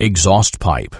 exhaust pipe.